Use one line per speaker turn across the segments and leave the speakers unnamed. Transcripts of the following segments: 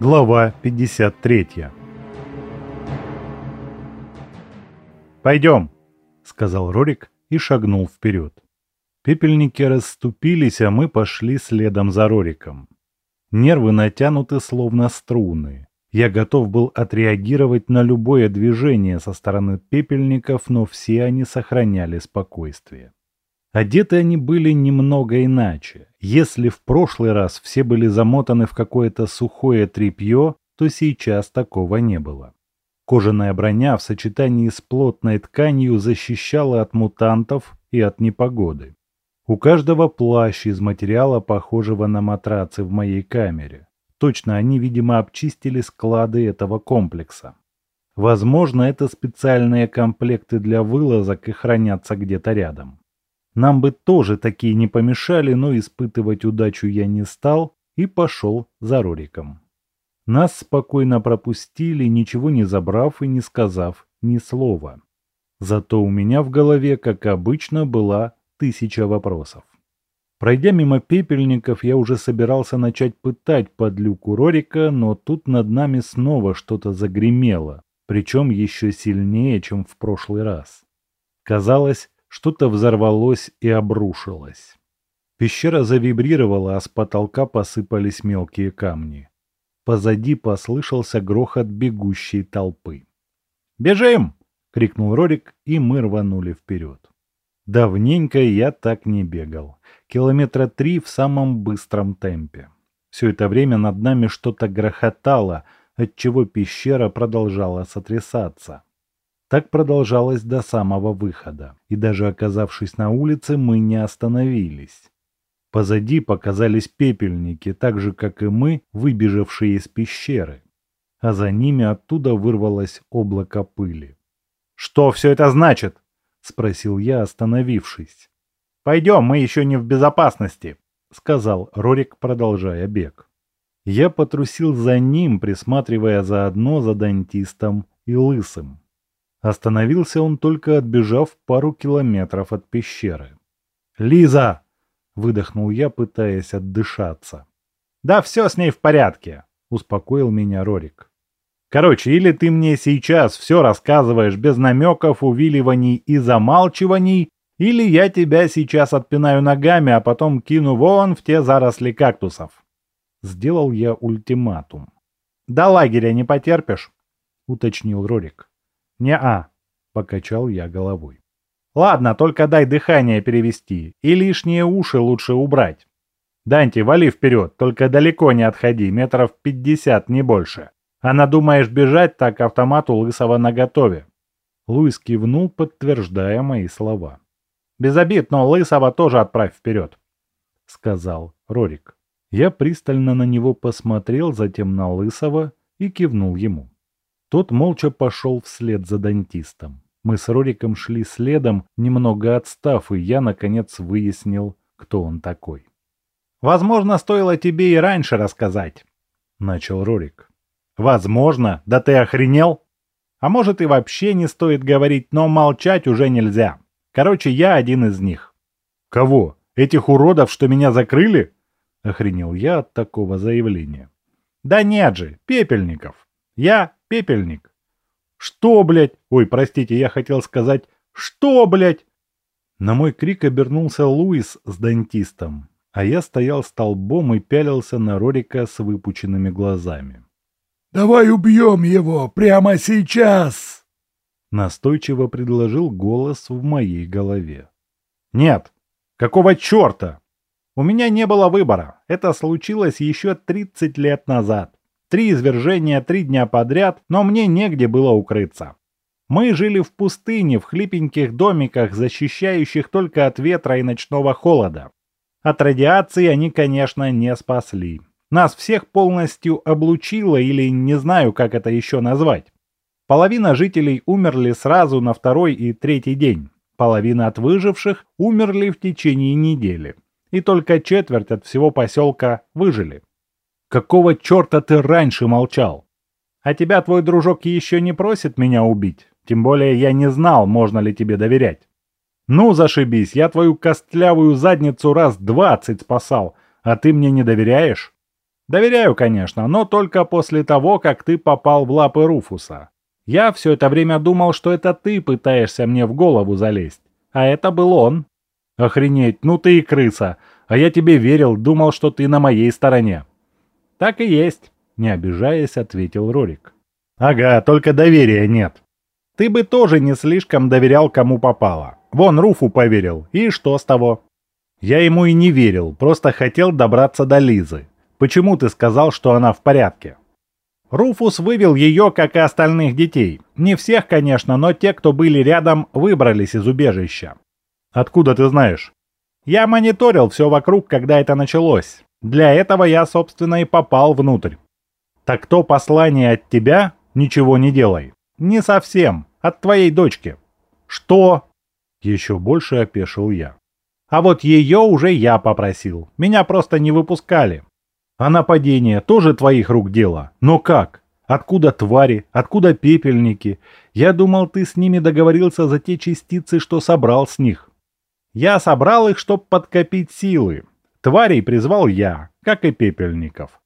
Глава 53 «Пойдем», — сказал Рорик и шагнул вперед. Пепельники расступились, а мы пошли следом за Рориком. Нервы натянуты словно струны. Я готов был отреагировать на любое движение со стороны пепельников, но все они сохраняли спокойствие. Одеты они были немного иначе. Если в прошлый раз все были замотаны в какое-то сухое тряпье, то сейчас такого не было. Кожаная броня в сочетании с плотной тканью защищала от мутантов и от непогоды. У каждого плащ из материала, похожего на матрацы в моей камере. Точно, они, видимо, обчистили склады этого комплекса. Возможно, это специальные комплекты для вылазок и хранятся где-то рядом. Нам бы тоже такие не помешали, но испытывать удачу я не стал и пошел за Рориком. Нас спокойно пропустили, ничего не забрав и не сказав ни слова. Зато у меня в голове, как обычно, была тысяча вопросов. Пройдя мимо пепельников, я уже собирался начать пытать подлюку Рорика, но тут над нами снова что-то загремело, причем еще сильнее, чем в прошлый раз. Казалось, что-то взорвалось и обрушилось. Пещера завибрировала, а с потолка посыпались мелкие камни. Позади послышался грохот бегущей толпы. «Бежим!» — крикнул Рорик, и мы рванули вперед. Давненько я так не бегал. Километра три в самом быстром темпе. Все это время над нами что-то грохотало, отчего пещера продолжала сотрясаться. Так продолжалось до самого выхода, и даже оказавшись на улице, мы не остановились. Позади показались пепельники, так же, как и мы, выбежавшие из пещеры. А за ними оттуда вырвалось облако пыли. «Что все это значит?» — спросил я, остановившись. «Пойдем, мы еще не в безопасности», — сказал Рорик, продолжая бег. Я потрусил за ним, присматривая заодно за дантистом и лысым. Остановился он только отбежав пару километров от пещеры. «Лиза!» — выдохнул я, пытаясь отдышаться. «Да все с ней в порядке», — успокоил меня Рорик. Короче, или ты мне сейчас все рассказываешь без намеков, увиливаний и замалчиваний, или я тебя сейчас отпинаю ногами, а потом кину вон в те заросли кактусов. Сделал я ультиматум. «До лагеря не потерпишь?» — уточнил Рорик. «Не-а», — покачал я головой. «Ладно, только дай дыхание перевести, и лишние уши лучше убрать. Данти, вали вперед, только далеко не отходи, метров пятьдесят, не больше. А надумаешь бежать, так автомат у Лысого наготове. Луис кивнул, подтверждая мои слова. «Без обид, но Лысого тоже отправь вперед», — сказал Рорик. Я пристально на него посмотрел, затем на Лысого и кивнул ему. Тот молча пошел вслед за дантистом. Мы с Рориком шли следом, немного отстав, и я, наконец, выяснил, кто он такой. «Возможно, стоило тебе и раньше рассказать», — начал Рорик. Возможно, да ты охренел? А может и вообще не стоит говорить, но молчать уже нельзя. Короче, я один из них. Кого? Этих уродов, что меня закрыли? Охренел я от такого заявления. Да нет же, пепельников. Я пепельник. Что, блядь? Ой, простите, я хотел сказать, что, блядь? На мой крик обернулся Луис с дантистом, а я стоял столбом и пялился на Рорика с выпученными глазами.
«Давай убьем его прямо сейчас!»
Настойчиво предложил голос в моей голове. «Нет! Какого черта? У меня не было выбора. Это случилось еще 30 лет назад. Три извержения три дня подряд, но мне негде было укрыться. Мы жили в пустыне, в хлипеньких домиках, защищающих только от ветра и ночного холода. От радиации они, конечно, не спасли. Нас всех полностью облучило или не знаю, как это еще назвать. Половина жителей умерли сразу на второй и третий день. Половина от выживших умерли в течение недели. И только четверть от всего поселка выжили. Какого черта ты раньше молчал? А тебя твой дружок еще не просит меня убить? Тем более я не знал, можно ли тебе доверять. Ну, зашибись, я твою костлявую задницу раз двадцать спасал, а ты мне не доверяешь? Доверяю, конечно, но только после того, как ты попал в лапы Руфуса. Я все это время думал, что это ты пытаешься мне в голову залезть, а это был он. Охренеть, ну ты и крыса, а я тебе верил, думал, что ты на моей стороне. Так и есть, не обижаясь, ответил Рорик. Ага, только доверия нет. Ты бы тоже не слишком доверял, кому попало. Вон Руфу поверил, и что с того? Я ему и не верил, просто хотел добраться до Лизы. Почему ты сказал, что она в порядке? Руфус вывел ее, как и остальных детей. Не всех, конечно, но те, кто были рядом, выбрались из убежища. Откуда ты знаешь? Я мониторил все вокруг, когда это началось. Для этого я, собственно, и попал внутрь. Так то послание от тебя? Ничего не делай. Не совсем. От твоей дочки. Что? Еще больше опешил я. А вот ее уже я попросил. Меня просто не выпускали. А нападение тоже твоих рук дело. Но как? Откуда твари? Откуда пепельники? Я думал, ты с ними договорился за те частицы, что собрал с них. Я собрал их, чтобы подкопить силы. Тварей призвал я, как и пепельников.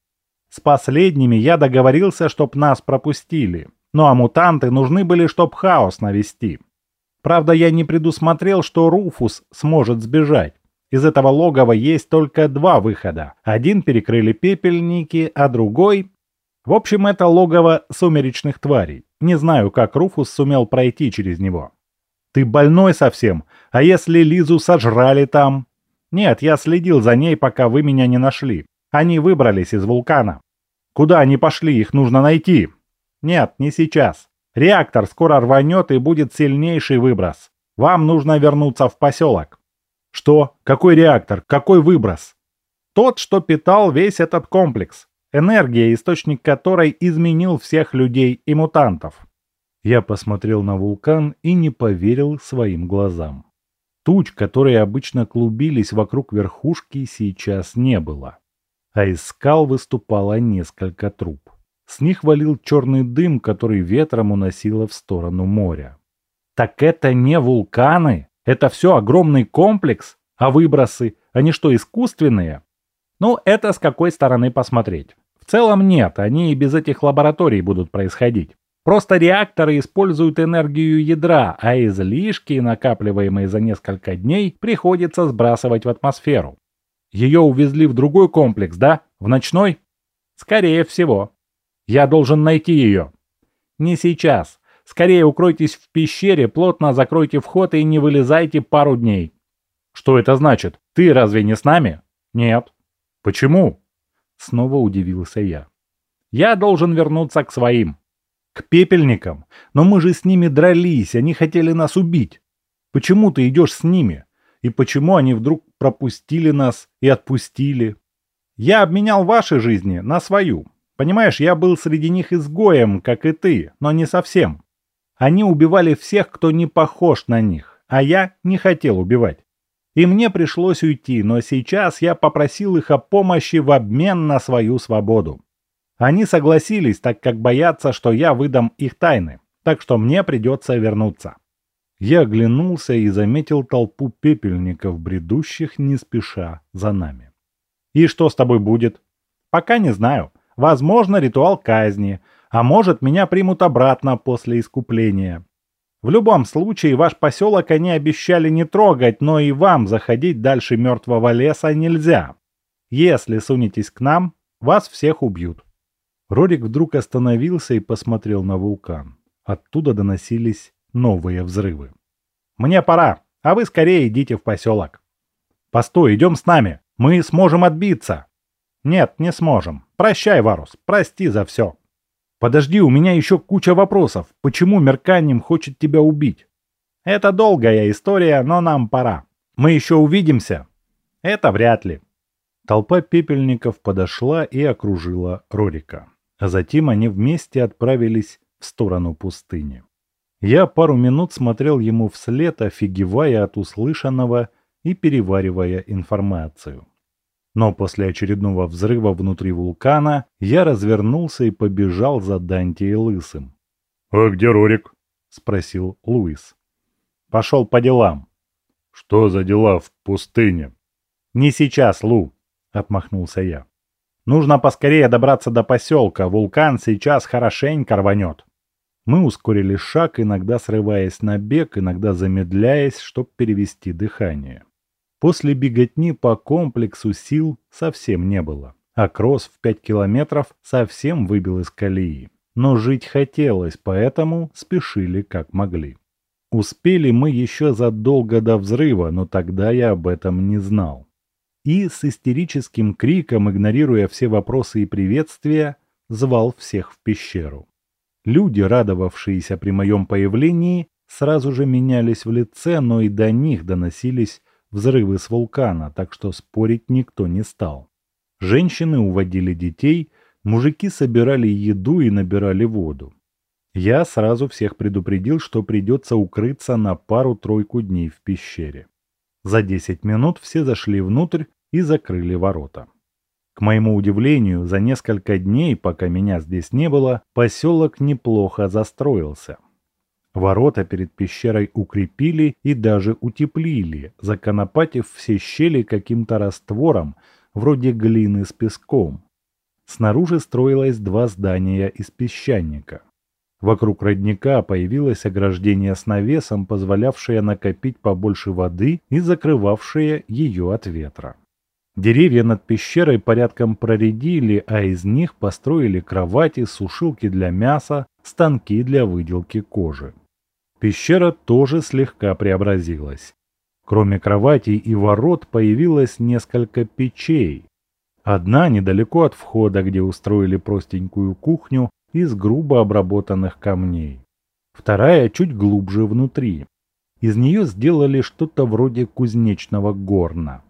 С последними я договорился, чтоб нас пропустили. Ну а мутанты нужны были, чтоб хаос навести. Правда, я не предусмотрел, что Руфус сможет сбежать. Из этого логова есть только два выхода. Один перекрыли пепельники, а другой... В общем, это логово сумеречных тварей. Не знаю, как Руфус сумел пройти через него. Ты больной совсем? А если Лизу сожрали там? Нет, я следил за ней, пока вы меня не нашли. Они выбрались из вулкана. Куда они пошли, их нужно найти. Нет, не сейчас. Реактор скоро рванет и будет сильнейший выброс. Вам нужно вернуться в поселок. Что? Какой реактор? Какой выброс? Тот, что питал весь этот комплекс. Энергия, источник которой изменил всех людей и мутантов. Я посмотрел на вулкан и не поверил своим глазам. Туч, которые обычно клубились вокруг верхушки, сейчас не было. А из скал выступало несколько труб. С них валил черный дым, который ветром уносило в сторону моря. Так это не вулканы? Это все огромный комплекс, а выбросы, они что, искусственные? Ну, это с какой стороны посмотреть. В целом нет, они и без этих лабораторий будут происходить. Просто реакторы используют энергию ядра, а излишки, накапливаемые за несколько дней, приходится сбрасывать в атмосферу. Ее увезли в другой комплекс, да? В ночной? Скорее всего. Я должен найти ее. Не сейчас. Скорее укройтесь в пещере, плотно закройте вход и не вылезайте пару дней. Что это значит? Ты разве не с нами? Нет. Почему? Снова удивился я. Я должен вернуться к своим. К пепельникам. Но мы же с ними дрались, они хотели нас убить. Почему ты идешь с ними? И почему они вдруг пропустили нас и отпустили? Я обменял ваши жизни на свою. Понимаешь, я был среди них изгоем, как и ты, но не совсем. Они убивали всех, кто не похож на них, а я не хотел убивать. И мне пришлось уйти, но сейчас я попросил их о помощи в обмен на свою свободу. Они согласились, так как боятся, что я выдам их тайны, так что мне придется вернуться. Я оглянулся и заметил толпу пепельников, бредущих не спеша за нами. «И что с тобой будет?» «Пока не знаю. Возможно, ритуал казни, а может, меня примут обратно после искупления. В любом случае, ваш поселок они обещали не трогать, но и вам заходить дальше мертвого леса нельзя. Если сунетесь к нам, вас всех убьют. Рорик вдруг остановился и посмотрел на вулкан. Оттуда доносились новые взрывы. «Мне пора, а вы скорее идите в поселок». «Постой, идем с нами. Мы сможем отбиться». «Нет, не сможем. Прощай, Варус. Прости за все». «Подожди, у меня еще куча вопросов. Почему Мерканим хочет тебя убить?» «Это долгая история, но нам пора. Мы еще увидимся?» «Это вряд ли». Толпа пепельников подошла и окружила Рорика. А затем они вместе отправились в сторону пустыни. Я пару минут смотрел ему вслед, офигевая от услышанного и переваривая информацию. Но после очередного взрыва внутри вулкана я развернулся и побежал за Данти и Лысым.
«А где Рорик?»
— спросил Луис. «Пошел по делам».
«Что за дела в пустыне?»
«Не сейчас, Лу», — отмахнулся я. Нужно поскорее добраться до поселка, вулкан сейчас хорошенько рванет. Мы ускорили шаг, иногда срываясь на бег, иногда замедляясь, чтобы перевести дыхание. После беготни по комплексу сил совсем не было, а кросс в 5 километров совсем выбил из колеи. Но жить хотелось, поэтому спешили как могли. Успели мы еще задолго до взрыва, но тогда я об этом не знал. И с истерическим криком, игнорируя все вопросы и приветствия, звал всех в пещеру. Люди, радовавшиеся при моем появлении, сразу же менялись в лице, но и до них доносились взрывы с вулкана, так что спорить никто не стал. Женщины уводили детей, мужики собирали еду и набирали воду. Я сразу всех предупредил, что придется укрыться на пару-тройку дней в пещере. За 10 минут все зашли внутрь и закрыли ворота. К моему удивлению, за несколько дней, пока меня здесь не было, поселок неплохо застроился. Ворота перед пещерой укрепили и даже утеплили, законопатив все щели каким-то раствором, вроде глины с песком. Снаружи строилось два здания из песчаника. Вокруг родника появилось ограждение с навесом, позволявшее накопить побольше воды и закрывавшее ее от ветра. Деревья над пещерой порядком проредили, а из них построили кровати, сушилки для мяса, станки для выделки кожи. Пещера тоже слегка преобразилась. Кроме кроватей и ворот появилось несколько печей. Одна недалеко от входа, где устроили простенькую кухню из грубо обработанных камней. Вторая чуть глубже внутри. Из нее сделали что-то вроде кузнечного горна.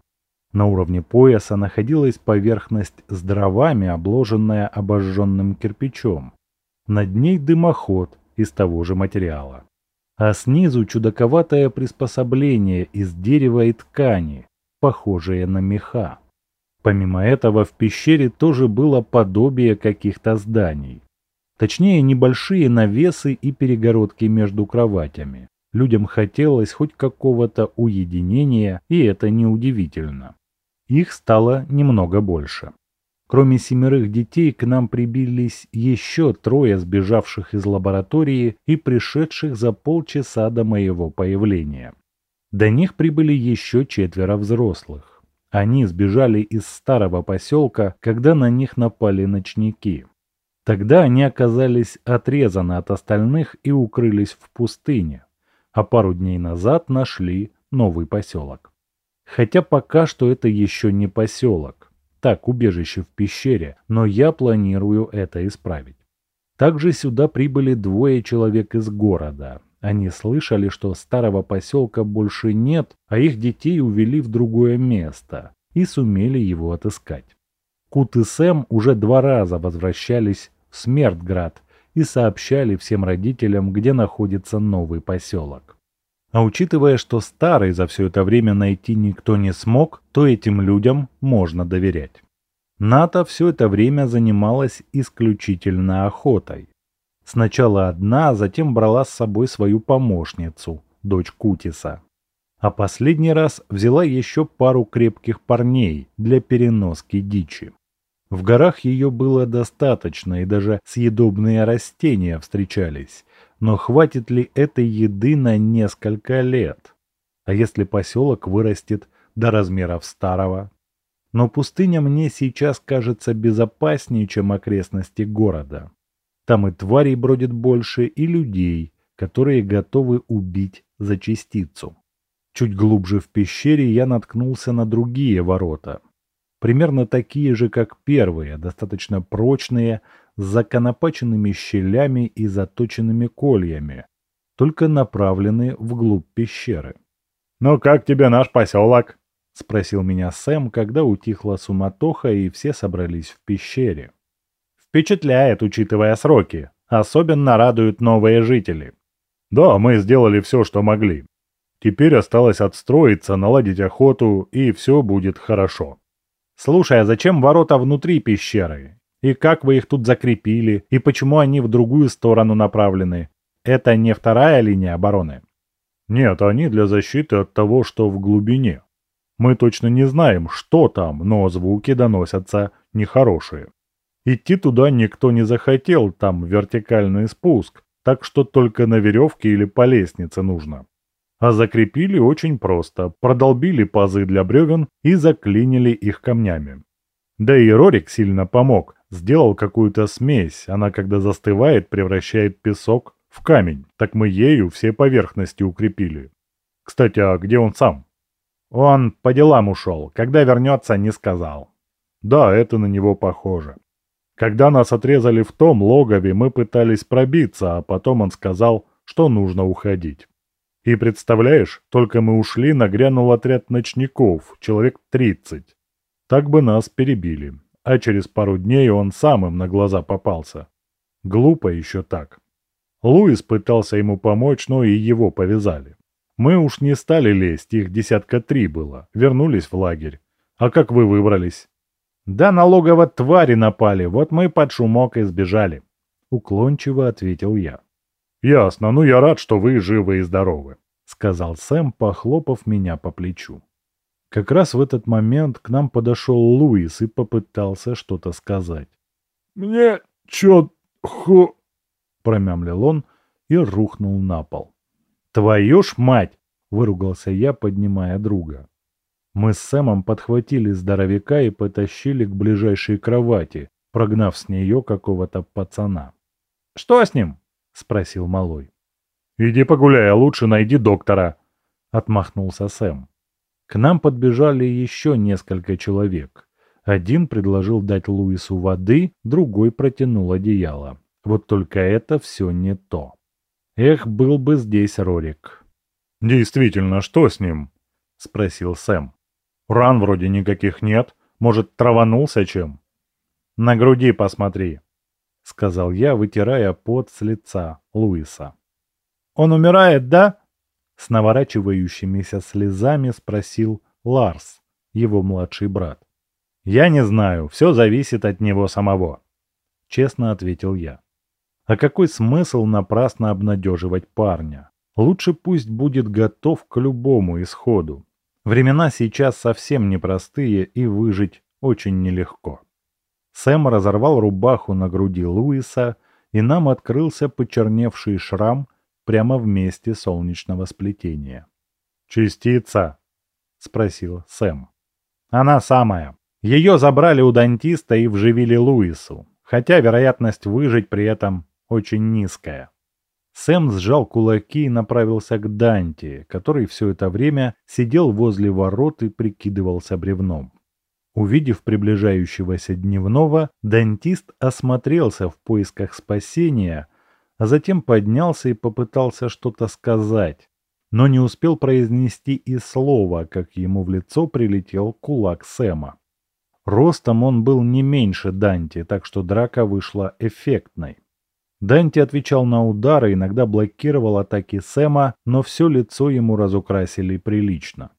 На уровне пояса находилась поверхность с дровами, обложенная обожженным кирпичом. Над ней дымоход из того же материала. А снизу чудаковатое приспособление из дерева и ткани, похожее на меха. Помимо этого в пещере тоже было подобие каких-то зданий. Точнее, небольшие навесы и перегородки между кроватями. Людям хотелось хоть какого-то уединения, и это неудивительно. Их стало немного больше. Кроме семерых детей к нам прибились еще трое сбежавших из лаборатории и пришедших за полчаса до моего появления. До них прибыли еще четверо взрослых. Они сбежали из старого поселка, когда на них напали ночники. Тогда они оказались отрезаны от остальных и укрылись в пустыне, а пару дней назад нашли новый поселок. Хотя пока что это еще не поселок. Так, убежище в пещере, но я планирую это исправить. Также сюда прибыли двое человек из города. Они слышали, что старого поселка больше нет, а их детей увели в другое место и сумели его отыскать. Кут и Сэм уже два раза возвращались Смертград и сообщали всем родителям, где находится новый поселок. А учитывая, что старый за все это время найти никто не смог, то этим людям можно доверять. Ната все это время занималась исключительно охотой. Сначала одна, затем брала с собой свою помощницу, дочь Кутиса. А последний раз взяла еще пару крепких парней для переноски дичи. В горах ее было достаточно, и даже съедобные растения встречались, но хватит ли этой еды на несколько лет? А если поселок вырастет до размеров старого? Но пустыня мне сейчас кажется безопаснее, чем окрестности города. Там и тварей бродит больше, и людей, которые готовы убить за частицу. Чуть глубже в пещере я наткнулся на другие ворота. Примерно такие же, как первые, достаточно прочные, с законопаченными щелями и заточенными кольями, только направлены вглубь пещеры. «Ну как тебе наш поселок?» — спросил меня Сэм, когда утихла суматоха и все собрались в пещере. «Впечатляет, учитывая сроки. Особенно радуют новые жители». «Да, мы сделали все, что могли. Теперь осталось отстроиться, наладить охоту, и все будет хорошо». «Слушай, а зачем ворота внутри пещеры? И как вы их тут закрепили? И почему они в другую сторону направлены? Это не вторая линия обороны? Нет, они для защиты от того, что в глубине. Мы точно не знаем, что там, но звуки доносятся нехорошие. Идти туда никто не захотел, там вертикальный спуск, так что только на веревке или по лестнице нужно. А закрепили очень просто, продолбили пазы для бревен и заклинили их камнями. Да и Рорик сильно помог, сделал какую-то смесь, она когда застывает, превращает песок в камень, так мы ею все поверхности укрепили. Кстати, а где он сам? Он по делам ушел, когда вернется, не сказал. Да, это на него похоже. Когда нас отрезали в том логове, мы пытались пробиться, а потом он сказал, что нужно уходить. И представляешь, только мы ушли, нагрянул отряд ночников, человек 30. Так бы нас перебили. А через пару дней он сам им на глаза попался. Глупо еще так. Луис пытался ему помочь, но и его повязали. Мы уж не стали лезть, их десятка три было, вернулись в лагерь. А как вы выбрались? Да налогово твари напали, вот мы под шумок и сбежали. Уклончиво ответил я. «Ясно, ну я рад, что вы живы и здоровы», — сказал Сэм, похлопав меня по плечу. Как раз в этот момент к нам подошел Луис и попытался что-то сказать.
«Мне чё ху...»
— промямлил он и рухнул на пол. «Твою ж мать!» — выругался я, поднимая друга. Мы с Сэмом подхватили здоровяка и потащили к ближайшей кровати, прогнав с нее какого-то пацана. «Что с ним?» — спросил малой. «Иди погуляй, а лучше найди доктора», — отмахнулся Сэм. К нам подбежали еще несколько человек. Один предложил дать Луису воды, другой протянул одеяло. Вот только это все не то. Эх, был бы здесь Рорик. «Действительно, что с ним?» — спросил Сэм. «Ран вроде никаких нет. Может, траванулся чем?» «На груди посмотри», — сказал я, вытирая пот с лица Луиса. «Он умирает, да?» С наворачивающимися слезами спросил Ларс, его младший брат. «Я не знаю, все зависит от него самого», — честно ответил я. «А какой смысл напрасно обнадеживать парня? Лучше пусть будет готов к любому исходу. Времена сейчас совсем непростые и выжить очень нелегко». Сэм разорвал рубаху на груди Луиса, и нам открылся почерневший шрам прямо в месте солнечного сплетения. «Частица?» — спросил Сэм. «Она самая. Ее забрали у дантиста и вживили Луису, хотя вероятность выжить при этом очень низкая». Сэм сжал кулаки и направился к Данте, который все это время сидел возле ворот и прикидывался бревном. Увидев приближающегося дневного, дантист осмотрелся в поисках спасения, а затем поднялся и попытался что-то сказать, но не успел произнести и слова, как ему в лицо прилетел кулак Сэма. Ростом он был не меньше Данти, так что драка вышла эффектной. Данти отвечал на удары, иногда блокировал атаки Сэма, но все лицо ему разукрасили прилично.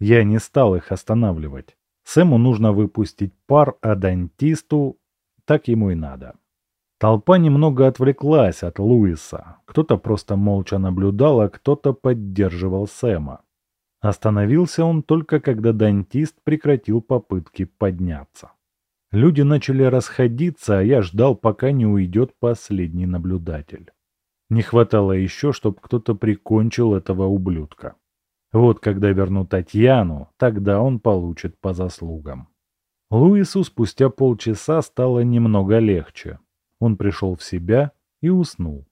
Я не стал их останавливать. Сэму нужно выпустить пар, а дантисту так ему и надо. Толпа немного отвлеклась от Луиса. Кто-то просто молча наблюдал, а кто-то поддерживал Сэма. Остановился он только когда дантист прекратил попытки подняться. Люди начали расходиться, а я ждал, пока не уйдет последний наблюдатель. Не хватало еще, чтобы кто-то прикончил этого ублюдка. Вот когда верну Татьяну, тогда он получит по заслугам. Луису спустя полчаса стало немного легче. Он пришел в себя и уснул.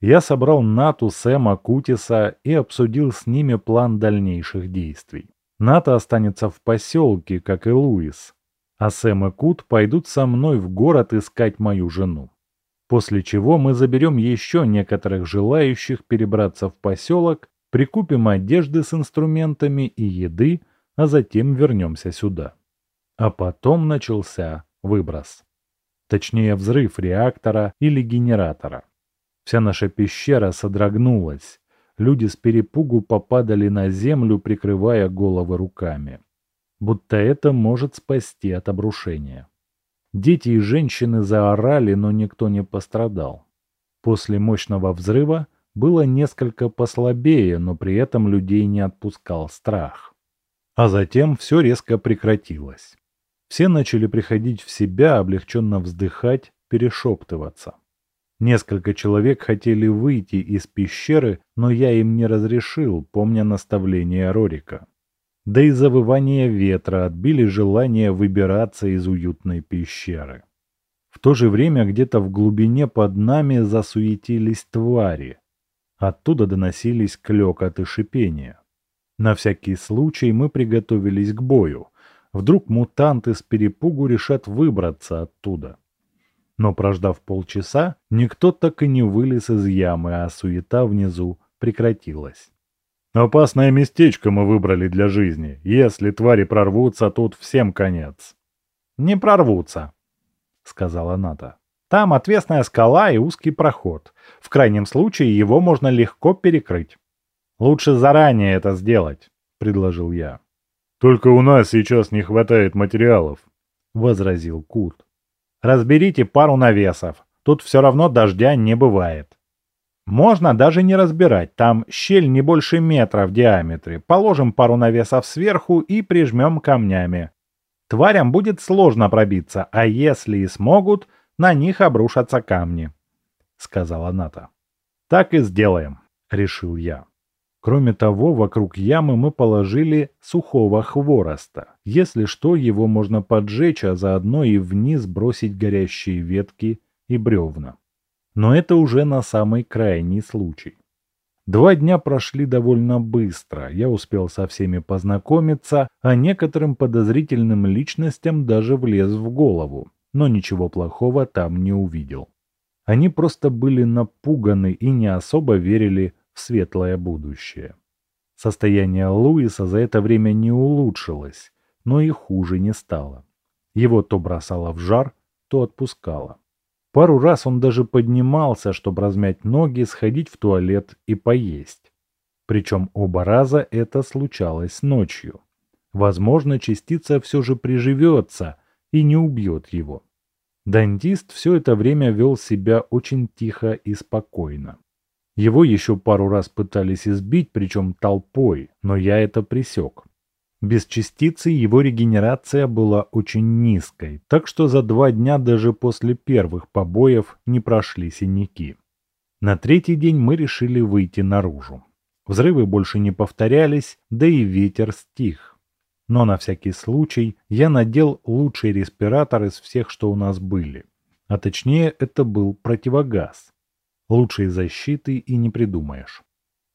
Я собрал Нату, Сэма, Кутиса и обсудил с ними план дальнейших действий. Ната останется в поселке, как и Луис, а Сэм и Кут пойдут со мной в город искать мою жену. После чего мы заберем еще некоторых желающих перебраться в поселок прикупим одежды с инструментами и еды, а затем вернемся сюда. А потом начался выброс. Точнее, взрыв реактора или генератора. Вся наша пещера содрогнулась. Люди с перепугу попадали на землю, прикрывая головы руками. Будто это может спасти от обрушения. Дети и женщины заорали, но никто не пострадал. После мощного взрыва было несколько послабее, но при этом людей не отпускал страх. А затем все резко прекратилось. Все начали приходить в себя, облегченно вздыхать, перешептываться. Несколько человек хотели выйти из пещеры, но я им не разрешил, помня наставление Рорика. Да и завывание ветра отбили желание выбираться из уютной пещеры. В то же время где-то в глубине под нами засуетились твари. Оттуда доносились клёкот и шипение. На всякий случай мы приготовились к бою. Вдруг мутанты с перепугу решат выбраться оттуда. Но прождав полчаса, никто так и не вылез из ямы, а суета внизу прекратилась. «Опасное местечко мы выбрали для жизни. Если твари прорвутся, тут всем конец». «Не прорвутся», — сказала Ната. «Там отвесная скала и узкий проход. В крайнем случае его можно легко перекрыть». «Лучше заранее это сделать», — предложил я.
«Только у нас сейчас не хватает материалов», —
возразил Курт. «Разберите пару навесов. Тут все равно дождя не бывает». «Можно даже не разбирать. Там щель не больше метра в диаметре. Положим пару навесов сверху и прижмем камнями. Тварям будет сложно пробиться, а если и смогут, на них обрушатся камни», — сказала Ната. «Так и сделаем», — решил я. Кроме того, вокруг ямы мы положили сухого хвороста. Если что, его можно поджечь, а заодно и вниз бросить горящие ветки и бревна. Но это уже на самый крайний случай. Два дня прошли довольно быстро, я успел со всеми познакомиться, а некоторым подозрительным личностям даже влез в голову, но ничего плохого там не увидел. Они просто были напуганы и не особо верили в светлое будущее. Состояние Луиса за это время не улучшилось, но и хуже не стало. Его то бросало в жар, то отпускало. Пару раз он даже поднимался, чтобы размять ноги, сходить в туалет и поесть. Причем оба раза это случалось ночью. Возможно, частица все же приживется и не убьет его. Дантист все это время вел себя очень тихо и спокойно. Его еще пару раз пытались избить, причем толпой, но я это пресек. Без частицы его регенерация была очень низкой, так что за два дня даже после первых побоев не прошли синяки. На третий день мы решили выйти наружу. Взрывы больше не повторялись, да и ветер стих. Но на всякий случай я надел лучший респиратор из всех, что у нас были. А точнее, это был противогаз. Лучшей защиты и не придумаешь.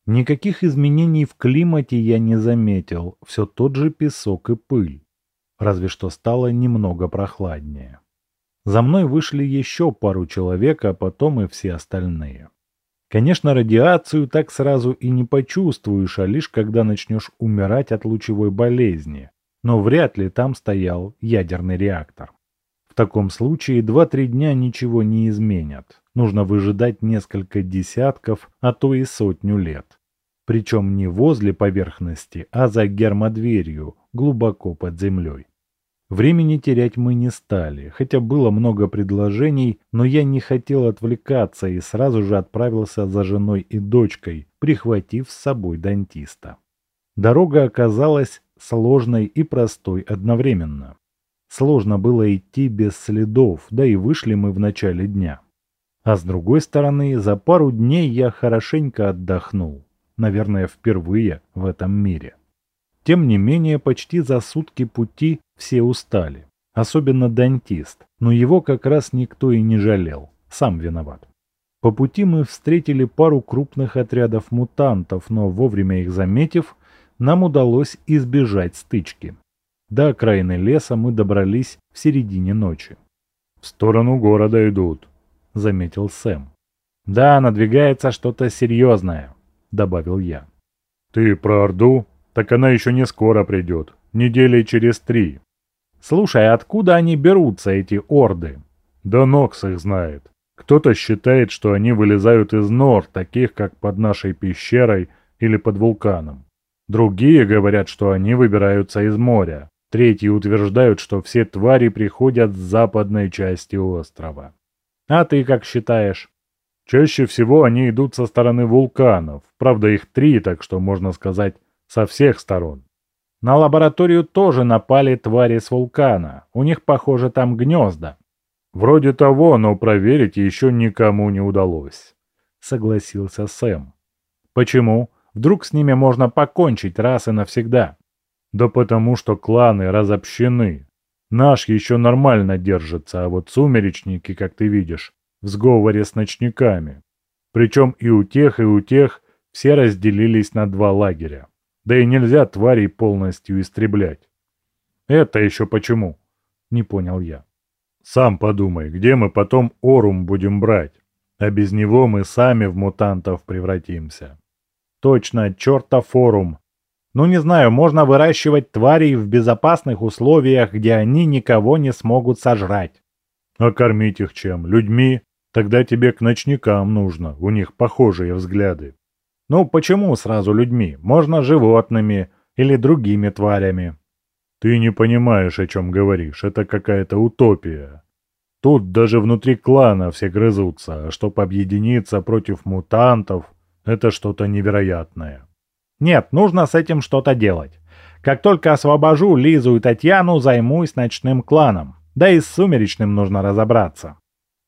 Никаких изменений в климате я не заметил, все тот же песок и пыль. Разве что стало немного прохладнее. За мной вышли еще пару человек, а потом и все остальные. Конечно, радиацию так сразу и не почувствуешь, а лишь когда начнешь умирать от лучевой болезни. Но вряд ли там стоял ядерный реактор. В таком случае 2-3 дня ничего не изменят. Нужно выжидать несколько десятков, а то и сотню лет. Причем не возле поверхности, а за гермодверью, глубоко под землей. Времени терять мы не стали, хотя было много предложений, но я не хотел отвлекаться и сразу же отправился за женой и дочкой, прихватив с собой дантиста. Дорога оказалась сложной и простой одновременно. Сложно было идти без следов, да и вышли мы в начале дня. А с другой стороны, за пару дней я хорошенько отдохнул. Наверное, впервые в этом мире. Тем не менее, почти за сутки пути все устали. Особенно дантист, но его как раз никто и не жалел. Сам виноват. По пути мы встретили пару крупных отрядов мутантов, но вовремя их заметив, нам удалось избежать стычки. До окраины леса мы добрались в середине ночи.
«В сторону города идут», — заметил Сэм.
«Да, надвигается что-то серьезное», — добавил я.
«Ты про Орду? Так она еще не скоро придет. Недели через три».
«Слушай, откуда они берутся, эти Орды?»
«Да Нокс их знает. Кто-то считает, что они вылезают из нор, таких как под нашей пещерой или под вулканом. Другие говорят, что они выбираются из моря. Третьи утверждают, что все твари приходят с западной части острова.
А ты как считаешь?
Чаще всего они идут со стороны вулканов. Правда, их три, так что можно сказать, со всех сторон.
На лабораторию тоже напали твари с вулкана. У них, похоже, там гнезда.
Вроде того, но проверить еще никому не удалось.
Согласился Сэм. Почему? Вдруг с ними можно покончить раз и навсегда?
Да потому что кланы разобщены. Наш еще нормально держится, а вот сумеречники, как ты видишь, в сговоре с ночниками. Причем и у тех, и у тех все разделились на два лагеря. Да и нельзя тварей полностью истреблять. Это еще почему? Не понял я. Сам подумай, где мы потом Орум будем брать? А без него мы сами в мутантов превратимся.
Точно, чертов Орум. Ну не знаю, можно выращивать тварей в безопасных условиях, где они никого не смогут сожрать.
А кормить их чем? Людьми? Тогда тебе к ночникам нужно, у них похожие взгляды.
Ну почему сразу людьми? Можно животными или другими тварями.
Ты не понимаешь, о чем говоришь, это какая-то утопия. Тут даже внутри клана все грызутся, а чтоб объединиться против мутантов, это что-то невероятное.
Нет, нужно с этим что-то делать. Как только освобожу Лизу и Татьяну, займусь ночным кланом. Да и с сумеречным нужно разобраться.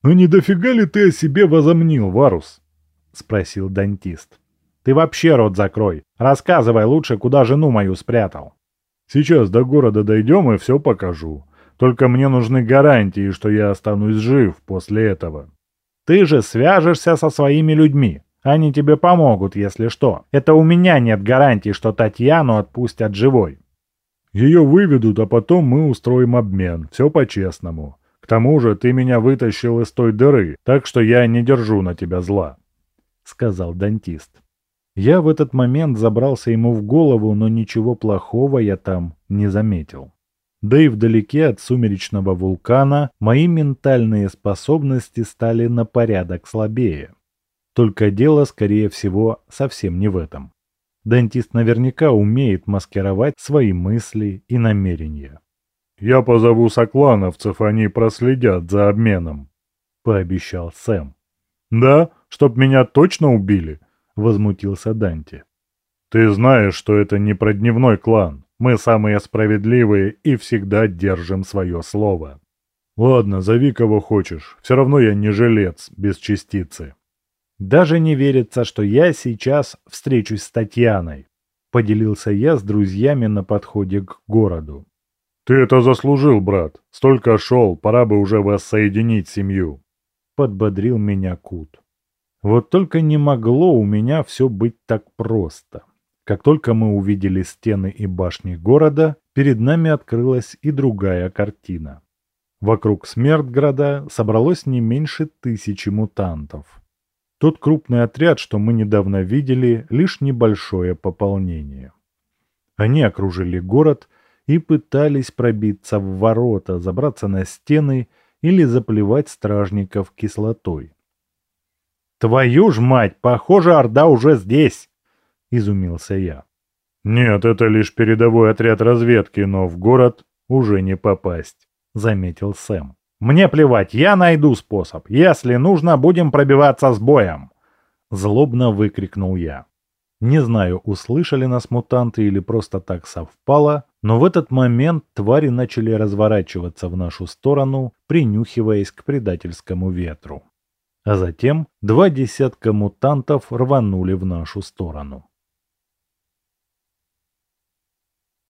«Ну не дофига ли ты о себе возомнил, Варус?»
— спросил дантист. «Ты вообще рот закрой. Рассказывай лучше, куда жену мою спрятал».
«Сейчас до города дойдем и все покажу. Только мне нужны гарантии, что я останусь жив после этого».
«Ты же свяжешься со своими людьми. Они тебе помогут, если что. Это у меня нет гарантии, что Татьяну отпустят живой».
«Ее выведут, а потом мы устроим обмен. Все по-честному. К тому же ты меня вытащил из той дыры, так что я не держу на тебя зла», — сказал дантист.
Я в этот момент забрался ему в голову, но ничего плохого я там не заметил. Да и вдалеке от сумеречного вулкана мои ментальные способности стали на порядок слабее. Только дело, скорее всего, совсем не в этом. Дантист наверняка умеет маскировать свои мысли и намерения.
«Я позову соклановцев, они проследят за обменом», — пообещал Сэм. «Да? Чтоб меня точно убили?» — возмутился Данти. «Ты знаешь, что это не про дневной клан. Мы самые справедливые и всегда держим свое слово. Ладно, зови кого хочешь. Все равно я не жилец, без частицы».
«Даже не верится, что я сейчас встречусь с Татьяной», — поделился я с друзьями на подходе к городу.
«Ты это заслужил, брат. Столько шел, пора бы уже воссоединить семью», —
подбодрил меня Кут. Вот только не могло у меня все быть так просто. Как только мы увидели стены и башни города, перед нами открылась и другая картина. Вокруг Смертграда собралось не меньше тысячи мутантов. Тот крупный отряд, что мы недавно видели, лишь небольшое пополнение. Они окружили город и пытались пробиться в ворота, забраться на стены или заплевать стражников кислотой. «Твою ж мать, похоже, Орда уже здесь!» — изумился я.
«Нет, это лишь передовой отряд разведки, но в город уже не попасть», — заметил Сэм.
«Мне плевать, я найду способ. Если нужно, будем пробиваться с боем!» Злобно выкрикнул я. Не знаю, услышали нас мутанты или просто так совпало, но в этот момент твари начали разворачиваться в нашу сторону, принюхиваясь к предательскому ветру. А затем два десятка мутантов рванули в нашу сторону.